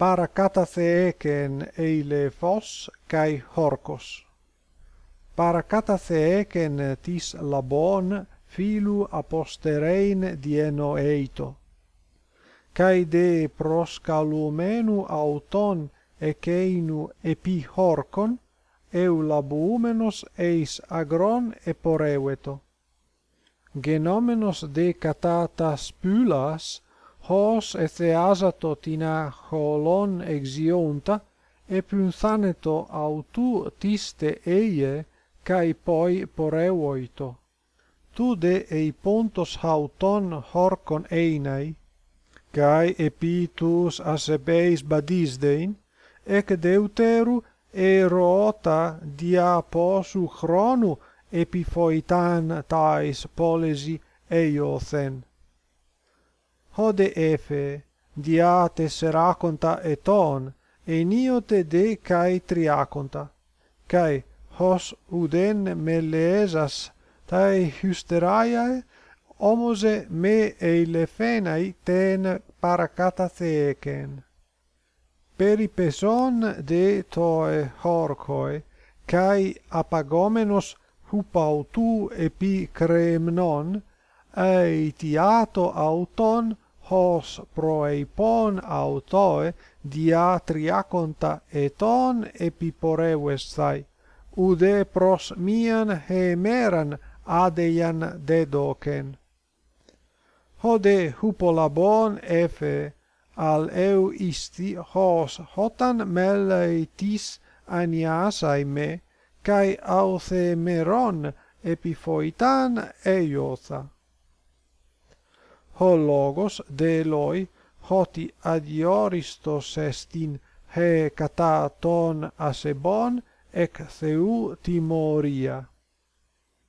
para eile eilephos kai horkos. Para katatheken tis labon filu aposterein dieno eito. Kai de proskalumenu auton ekeinu epi horkon eu labumenos eis agron eporeueto genomenos de katatas pylas hos εθεάζατο την αχολόν εξιόντα, επινθάνετο αυτού τίστε εie, καί πoi πορεύοιτο. Τούδε ει πόντος αυτον χόρκον ειναι, καί επί τους ασεβείς μπαδίσδειν, εκ deuteru ερώτα δια πόσου χρόνου επιφοητάν ταις πόλεση εioθεν hode efe dia tesseraconta eton eniote de kai triaconta. Kai hos uden meleesas tai hysteraiae omose me eilefenai ten parakatatheken peripeson de toe horkoi kai apagomenos hupautou epi kremnon ειτιάτο αυτον hos προείπων αυτοε διά τριάκοντα ετών επιπορεύεσθαι, ουδε προς μίαν χεμέραν άδειαν δεδόκεν. Χωδε χουπολαμπον εφε, αλ ευ ιστι χως χωταν μελαιτής ανιάσαι με, καί αυθεμερών επιφοηταν έιωθα ho logos de loi hoti adioristos estin he kata ton asebon ek theu timoria.